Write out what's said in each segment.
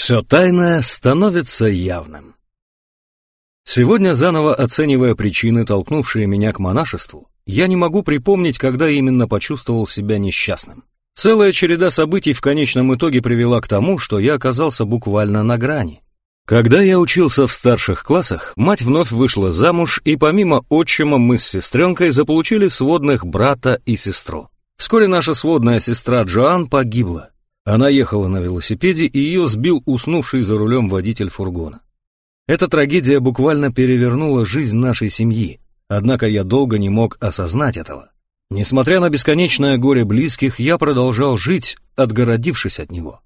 Все тайное становится явным. Сегодня, заново оценивая причины, толкнувшие меня к монашеству, я не могу припомнить, когда именно почувствовал себя несчастным. Целая череда событий в конечном итоге привела к тому, что я оказался буквально на грани. Когда я учился в старших классах, мать вновь вышла замуж, и помимо отчима мы с сестренкой заполучили сводных брата и сестру. Вскоре наша сводная сестра Джоан погибла. Она ехала на велосипеде, и ее сбил уснувший за рулем водитель фургона. Эта трагедия буквально перевернула жизнь нашей семьи, однако я долго не мог осознать этого. Несмотря на бесконечное горе близких, я продолжал жить, отгородившись от него.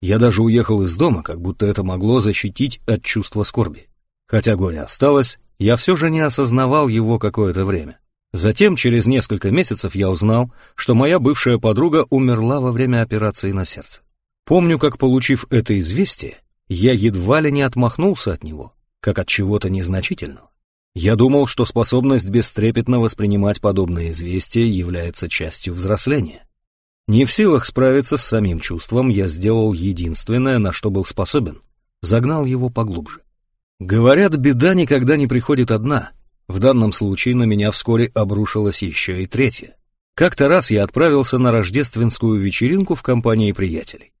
Я даже уехал из дома, как будто это могло защитить от чувства скорби. Хотя горе осталось, я все же не осознавал его какое-то время. Затем, через несколько месяцев, я узнал, что моя бывшая подруга умерла во время операции на сердце. Помню, как, получив это известие, я едва ли не отмахнулся от него, как от чего-то незначительного. Я думал, что способность бестрепетно воспринимать подобные известия является частью взросления. Не в силах справиться с самим чувством, я сделал единственное, на что был способен — загнал его поглубже. Говорят, беда никогда не приходит одна. В данном случае на меня вскоре обрушилась еще и третья. Как-то раз я отправился на рождественскую вечеринку в компании приятелей.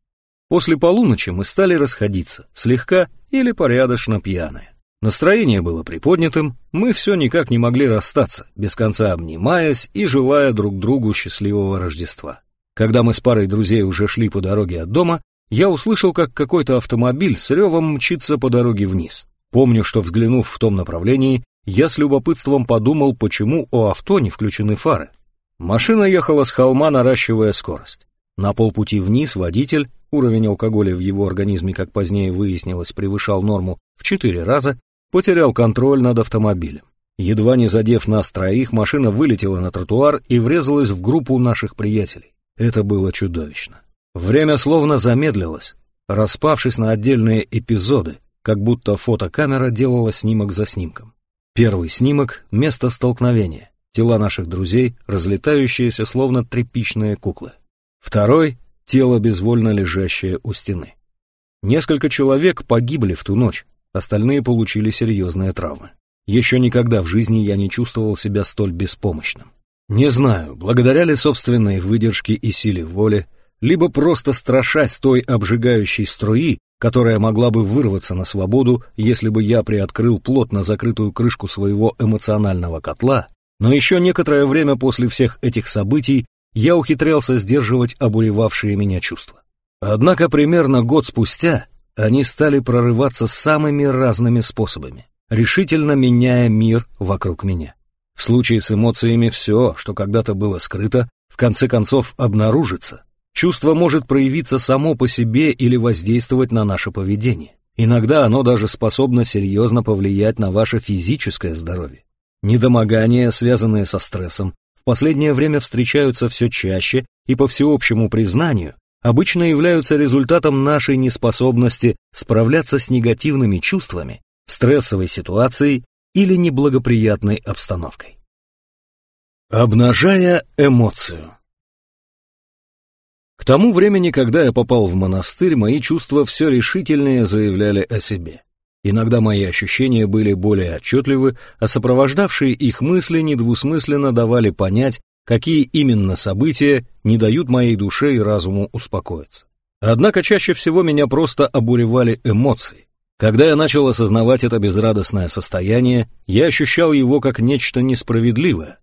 После полуночи мы стали расходиться, слегка или порядочно пьяные. Настроение было приподнятым, мы все никак не могли расстаться, без конца обнимаясь и желая друг другу счастливого Рождества. Когда мы с парой друзей уже шли по дороге от дома, я услышал, как какой-то автомобиль с ревом мчится по дороге вниз. Помню, что взглянув в том направлении, я с любопытством подумал, почему у авто не включены фары. Машина ехала с холма, наращивая скорость. На полпути вниз водитель, уровень алкоголя в его организме, как позднее выяснилось, превышал норму в четыре раза, потерял контроль над автомобилем. Едва не задев нас троих, машина вылетела на тротуар и врезалась в группу наших приятелей. Это было чудовищно. Время словно замедлилось, распавшись на отдельные эпизоды, как будто фотокамера делала снимок за снимком. Первый снимок — место столкновения, тела наших друзей, разлетающиеся словно тряпичные куклы. Второй — тело, безвольно лежащее у стены. Несколько человек погибли в ту ночь, остальные получили серьезные травмы. Еще никогда в жизни я не чувствовал себя столь беспомощным. Не знаю, благодаря ли собственной выдержке и силе воли, либо просто страшась той обжигающей струи, которая могла бы вырваться на свободу, если бы я приоткрыл плотно закрытую крышку своего эмоционального котла, но еще некоторое время после всех этих событий я ухитрялся сдерживать обуревавшие меня чувства. Однако примерно год спустя они стали прорываться самыми разными способами, решительно меняя мир вокруг меня. В случае с эмоциями все, что когда-то было скрыто, в конце концов обнаружится. Чувство может проявиться само по себе или воздействовать на наше поведение. Иногда оно даже способно серьезно повлиять на ваше физическое здоровье. Недомогания, связанные со стрессом, в последнее время встречаются все чаще и по всеобщему признанию обычно являются результатом нашей неспособности справляться с негативными чувствами, стрессовой ситуацией или неблагоприятной обстановкой. Обнажая эмоцию. Тому времени, когда я попал в монастырь, мои чувства все решительнее заявляли о себе. Иногда мои ощущения были более отчетливы, а сопровождавшие их мысли недвусмысленно давали понять, какие именно события не дают моей душе и разуму успокоиться. Однако чаще всего меня просто обуревали эмоции. Когда я начал осознавать это безрадостное состояние, я ощущал его как нечто несправедливое.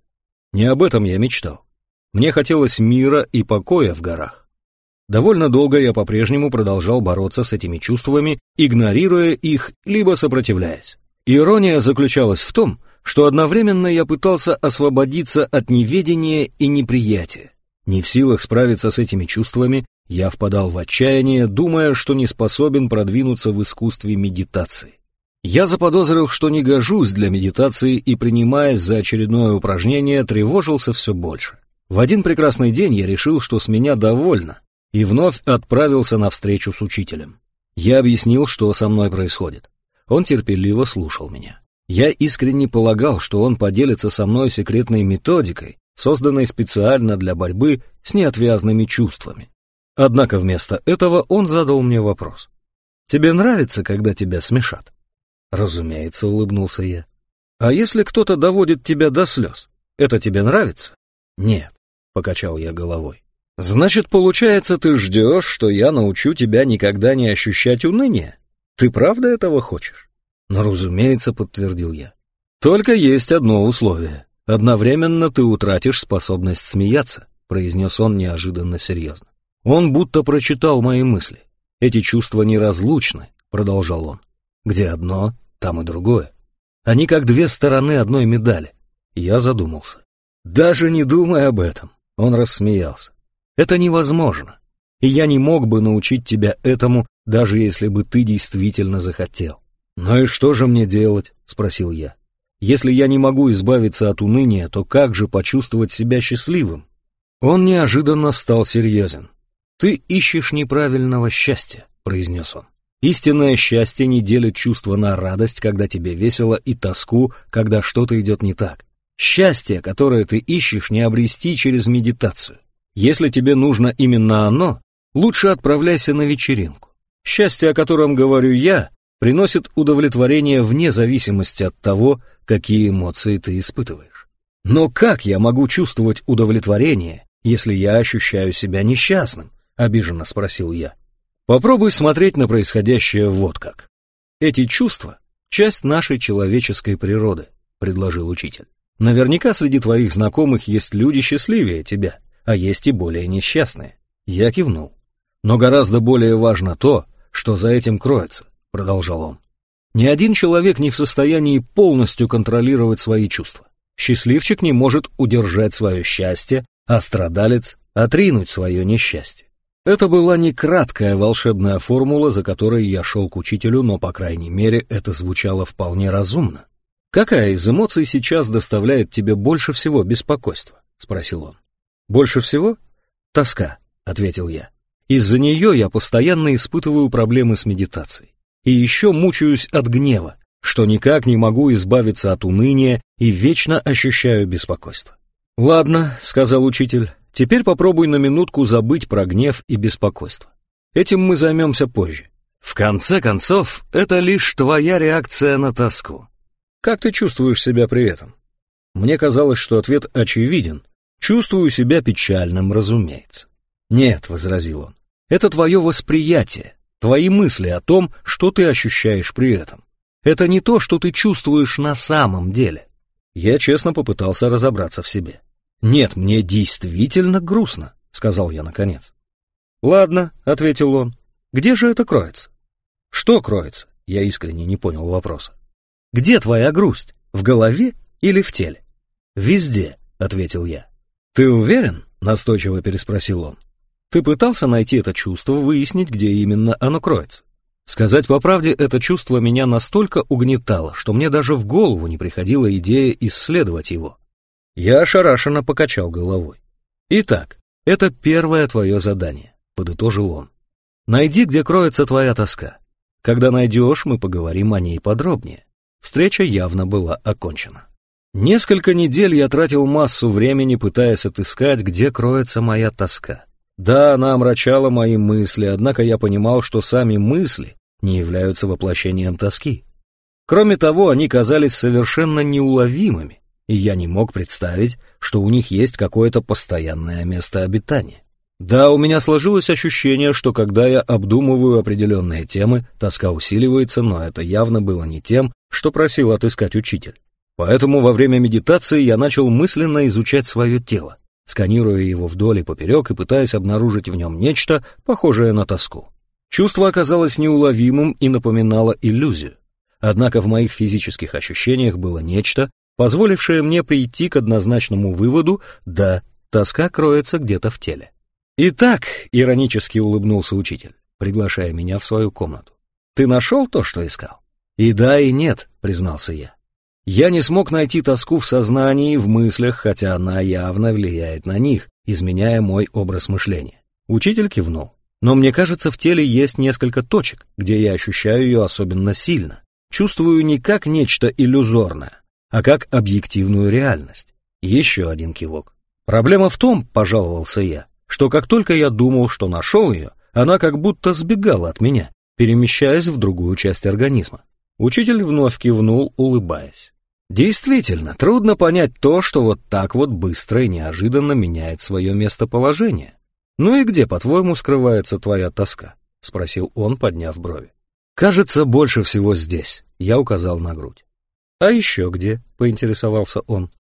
Не об этом я мечтал. Мне хотелось мира и покоя в горах. Довольно долго я по-прежнему продолжал бороться с этими чувствами, игнорируя их, либо сопротивляясь. Ирония заключалась в том, что одновременно я пытался освободиться от неведения и неприятия. Не в силах справиться с этими чувствами, я впадал в отчаяние, думая, что не способен продвинуться в искусстве медитации. Я заподозрил, что не гожусь для медитации и, принимаясь за очередное упражнение, тревожился все больше. В один прекрасный день я решил, что с меня довольно, и вновь отправился на встречу с учителем. Я объяснил, что со мной происходит. Он терпеливо слушал меня. Я искренне полагал, что он поделится со мной секретной методикой, созданной специально для борьбы с неотвязными чувствами. Однако вместо этого он задал мне вопрос. Тебе нравится, когда тебя смешат? Разумеется, улыбнулся я. А если кто-то доводит тебя до слез, это тебе нравится? Нет, покачал я головой. Значит, получается, ты ждешь, что я научу тебя никогда не ощущать уныние? Ты правда этого хочешь? Ну, разумеется, подтвердил я. Только есть одно условие. Одновременно ты утратишь способность смеяться, произнес он неожиданно серьезно. Он будто прочитал мои мысли. Эти чувства неразлучны, продолжал он. Где одно, там и другое. Они как две стороны одной медали. Я задумался. Даже не думай об этом. Он рассмеялся. Это невозможно. И я не мог бы научить тебя этому, даже если бы ты действительно захотел. «Ну и что же мне делать?» — спросил я. «Если я не могу избавиться от уныния, то как же почувствовать себя счастливым?» Он неожиданно стал серьезен. «Ты ищешь неправильного счастья», — произнес он. «Истинное счастье не делит чувство на радость, когда тебе весело, и тоску, когда что-то идет не так. Счастье, которое ты ищешь, не обрести через медитацию. Если тебе нужно именно оно, лучше отправляйся на вечеринку. Счастье, о котором говорю я, приносит удовлетворение вне зависимости от того, какие эмоции ты испытываешь. Но как я могу чувствовать удовлетворение, если я ощущаю себя несчастным? Обиженно спросил я. Попробуй смотреть на происходящее вот как. Эти чувства — часть нашей человеческой природы, предложил учитель. Наверняка среди твоих знакомых есть люди счастливее тебя а есть и более несчастные. Я кивнул. Но гораздо более важно то, что за этим кроется, продолжал он. Ни один человек не в состоянии полностью контролировать свои чувства. Счастливчик не может удержать свое счастье, а страдалец — отринуть свое несчастье. Это была не краткая волшебная формула, за которой я шел к учителю, но, по крайней мере, это звучало вполне разумно. «Какая из эмоций сейчас доставляет тебе больше всего беспокойства?» — спросил он. Больше всего? Тоска, ответил я. Из-за нее я постоянно испытываю проблемы с медитацией. И еще мучаюсь от гнева, что никак не могу избавиться от уныния и вечно ощущаю беспокойство. «Ладно», — сказал учитель, — «теперь попробуй на минутку забыть про гнев и беспокойство. Этим мы займемся позже. В конце концов, это лишь твоя реакция на тоску. Как ты чувствуешь себя при этом?» Мне казалось, что ответ очевиден, Чувствую себя печальным, разумеется. Нет, возразил он, это твое восприятие, твои мысли о том, что ты ощущаешь при этом. Это не то, что ты чувствуешь на самом деле. Я честно попытался разобраться в себе. Нет, мне действительно грустно, сказал я наконец. Ладно, ответил он. Где же это кроется? Что кроется? Я искренне не понял вопроса. Где твоя грусть? В голове или в теле? Везде, ответил я. «Ты уверен?» — настойчиво переспросил он. «Ты пытался найти это чувство, выяснить, где именно оно кроется?» Сказать по правде, это чувство меня настолько угнетало, что мне даже в голову не приходила идея исследовать его. Я ошарашенно покачал головой. «Итак, это первое твое задание», — подытожил он. «Найди, где кроется твоя тоска. Когда найдешь, мы поговорим о ней подробнее». Встреча явно была окончена. Несколько недель я тратил массу времени, пытаясь отыскать, где кроется моя тоска. Да, она омрачала мои мысли, однако я понимал, что сами мысли не являются воплощением тоски. Кроме того, они казались совершенно неуловимыми, и я не мог представить, что у них есть какое-то постоянное место обитания. Да, у меня сложилось ощущение, что когда я обдумываю определенные темы, тоска усиливается, но это явно было не тем, что просил отыскать учитель. Поэтому во время медитации я начал мысленно изучать свое тело, сканируя его вдоль и поперек и пытаясь обнаружить в нем нечто, похожее на тоску. Чувство оказалось неуловимым и напоминало иллюзию. Однако в моих физических ощущениях было нечто, позволившее мне прийти к однозначному выводу «да, тоска кроется где-то в теле». «Итак», — иронически улыбнулся учитель, приглашая меня в свою комнату, «ты нашел то, что искал?» «И да, и нет», — признался я. Я не смог найти тоску в сознании в мыслях, хотя она явно влияет на них, изменяя мой образ мышления. Учитель кивнул. Но мне кажется, в теле есть несколько точек, где я ощущаю ее особенно сильно. Чувствую не как нечто иллюзорное, а как объективную реальность. Еще один кивок. Проблема в том, пожаловался я, что как только я думал, что нашел ее, она как будто сбегала от меня, перемещаясь в другую часть организма. Учитель вновь кивнул, улыбаясь. Действительно, трудно понять то, что вот так вот быстро и неожиданно меняет свое местоположение. Ну и где, по-твоему, скрывается твоя тоска? Спросил он, подняв брови. Кажется, больше всего здесь. Я указал на грудь. А еще где? Поинтересовался он.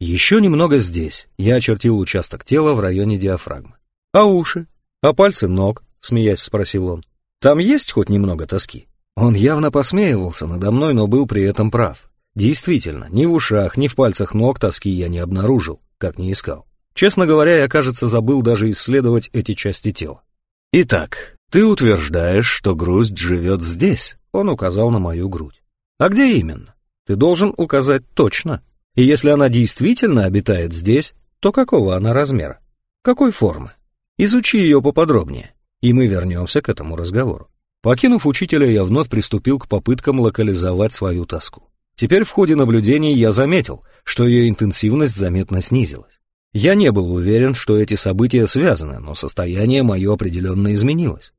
Еще немного здесь. Я очертил участок тела в районе диафрагмы. А уши? А пальцы ног? Смеясь, спросил он. Там есть хоть немного тоски? Он явно посмеивался надо мной, но был при этом прав. Действительно, ни в ушах, ни в пальцах ног тоски я не обнаружил, как не искал. Честно говоря, я, кажется, забыл даже исследовать эти части тела. Итак, ты утверждаешь, что грусть живет здесь, он указал на мою грудь. А где именно? Ты должен указать точно. И если она действительно обитает здесь, то какого она размера? Какой формы? Изучи ее поподробнее, и мы вернемся к этому разговору. Покинув учителя, я вновь приступил к попыткам локализовать свою тоску. Теперь в ходе наблюдений я заметил, что ее интенсивность заметно снизилась. Я не был уверен, что эти события связаны, но состояние мое определенно изменилось.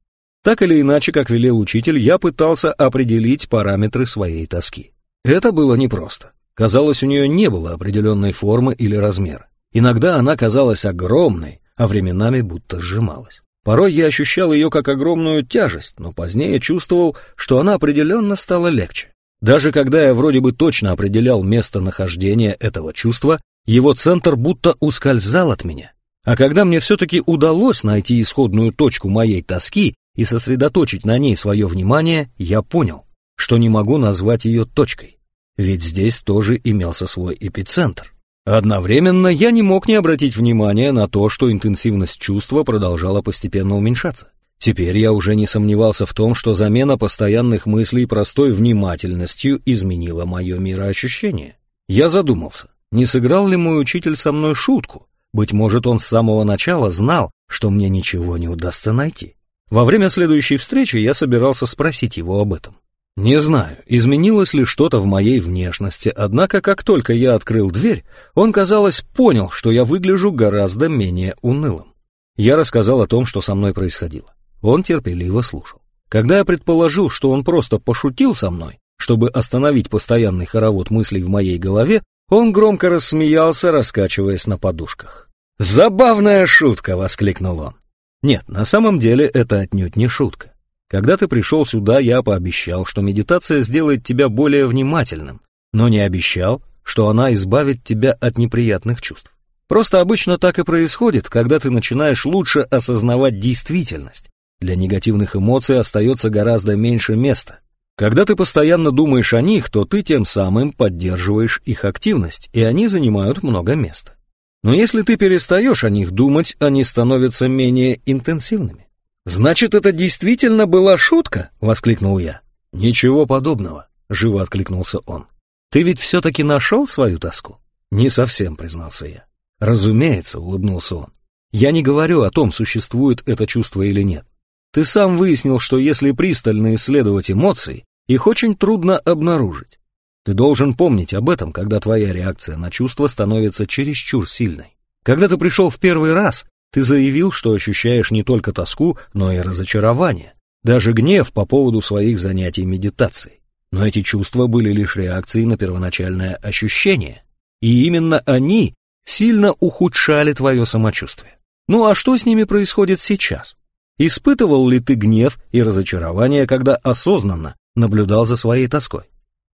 Так или иначе, как велел учитель, я пытался определить параметры своей тоски. Это было непросто. Казалось, у нее не было определенной формы или размера. Иногда она казалась огромной, а временами будто сжималась. Порой я ощущал ее как огромную тяжесть, но позднее чувствовал, что она определенно стала легче. Даже когда я вроде бы точно определял местонахождение этого чувства, его центр будто ускользал от меня. А когда мне все-таки удалось найти исходную точку моей тоски и сосредоточить на ней свое внимание, я понял, что не могу назвать ее точкой. Ведь здесь тоже имелся свой эпицентр. Одновременно я не мог не обратить внимания на то, что интенсивность чувства продолжала постепенно уменьшаться. Теперь я уже не сомневался в том, что замена постоянных мыслей простой внимательностью изменила мое мироощущение. Я задумался, не сыграл ли мой учитель со мной шутку? Быть может, он с самого начала знал, что мне ничего не удастся найти. Во время следующей встречи я собирался спросить его об этом. Не знаю, изменилось ли что-то в моей внешности, однако как только я открыл дверь, он, казалось, понял, что я выгляжу гораздо менее унылым. Я рассказал о том, что со мной происходило. Он терпеливо слушал. Когда я предположил, что он просто пошутил со мной, чтобы остановить постоянный хоровод мыслей в моей голове, он громко рассмеялся, раскачиваясь на подушках. «Забавная шутка!» — воскликнул он. «Нет, на самом деле это отнюдь не шутка. Когда ты пришел сюда, я пообещал, что медитация сделает тебя более внимательным, но не обещал, что она избавит тебя от неприятных чувств. Просто обычно так и происходит, когда ты начинаешь лучше осознавать действительность, для негативных эмоций остается гораздо меньше места. Когда ты постоянно думаешь о них, то ты тем самым поддерживаешь их активность, и они занимают много места. Но если ты перестаешь о них думать, они становятся менее интенсивными. «Значит, это действительно была шутка?» — воскликнул я. «Ничего подобного», — живо откликнулся он. «Ты ведь все-таки нашел свою тоску?» «Не совсем», — признался я. «Разумеется», — улыбнулся он. «Я не говорю о том, существует это чувство или нет. Ты сам выяснил, что если пристально исследовать эмоции, их очень трудно обнаружить. Ты должен помнить об этом, когда твоя реакция на чувство становится чересчур сильной. Когда ты пришел в первый раз, ты заявил, что ощущаешь не только тоску, но и разочарование, даже гнев по поводу своих занятий медитацией. Но эти чувства были лишь реакцией на первоначальное ощущение, и именно они сильно ухудшали твое самочувствие. Ну а что с ними происходит сейчас? Испытывал ли ты гнев и разочарование, когда осознанно наблюдал за своей тоской?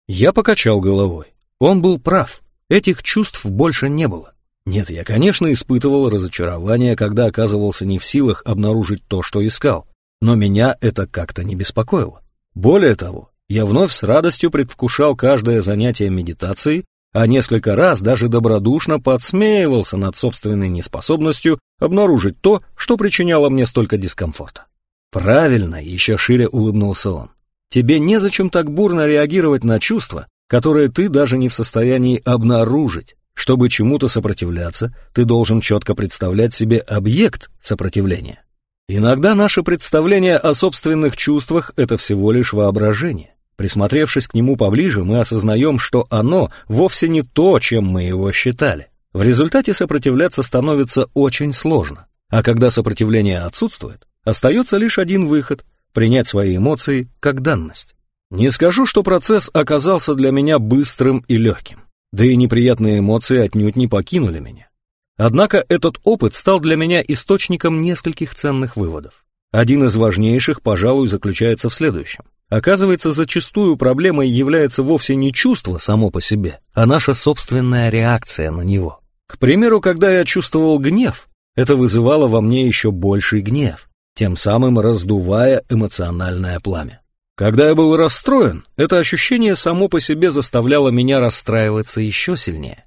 Я покачал головой. Он был прав. Этих чувств больше не было. Нет, я, конечно, испытывал разочарование, когда оказывался не в силах обнаружить то, что искал. Но меня это как-то не беспокоило. Более того, я вновь с радостью предвкушал каждое занятие медитацией, а несколько раз даже добродушно подсмеивался над собственной неспособностью обнаружить то, что причиняло мне столько дискомфорта. Правильно, еще шире улыбнулся он. Тебе незачем так бурно реагировать на чувства, которые ты даже не в состоянии обнаружить. Чтобы чему-то сопротивляться, ты должен четко представлять себе объект сопротивления. Иногда наше представление о собственных чувствах – это всего лишь воображение. Присмотревшись к нему поближе, мы осознаем, что оно вовсе не то, чем мы его считали. В результате сопротивляться становится очень сложно. А когда сопротивление отсутствует, остается лишь один выход – принять свои эмоции как данность. Не скажу, что процесс оказался для меня быстрым и легким, да и неприятные эмоции отнюдь не покинули меня. Однако этот опыт стал для меня источником нескольких ценных выводов. Один из важнейших, пожалуй, заключается в следующем. Оказывается, зачастую проблемой является вовсе не чувство само по себе, а наша собственная реакция на него. К примеру, когда я чувствовал гнев, это вызывало во мне еще больший гнев, тем самым раздувая эмоциональное пламя. Когда я был расстроен, это ощущение само по себе заставляло меня расстраиваться еще сильнее.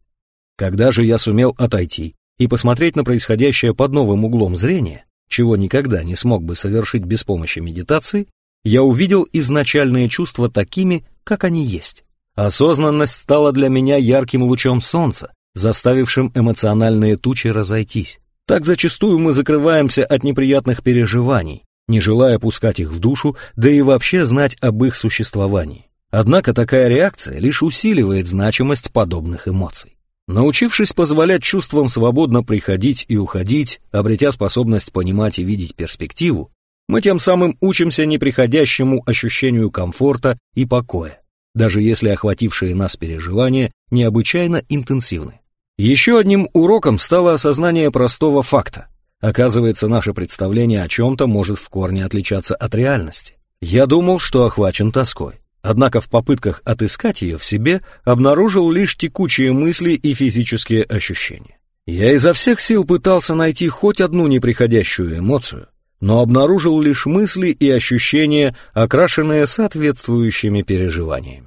Когда же я сумел отойти и посмотреть на происходящее под новым углом зрения, чего никогда не смог бы совершить без помощи медитации, я увидел изначальные чувства такими, как они есть. Осознанность стала для меня ярким лучом солнца, заставившим эмоциональные тучи разойтись. Так зачастую мы закрываемся от неприятных переживаний, не желая пускать их в душу, да и вообще знать об их существовании. Однако такая реакция лишь усиливает значимость подобных эмоций. Научившись позволять чувствам свободно приходить и уходить, обретя способность понимать и видеть перспективу, мы тем самым учимся неприходящему ощущению комфорта и покоя, даже если охватившие нас переживания необычайно интенсивны. Еще одним уроком стало осознание простого факта. Оказывается, наше представление о чем-то может в корне отличаться от реальности. Я думал, что охвачен тоской. Однако в попытках отыскать ее в себе обнаружил лишь текучие мысли и физические ощущения. Я изо всех сил пытался найти хоть одну неприходящую эмоцию, но обнаружил лишь мысли и ощущения, окрашенные соответствующими переживаниями.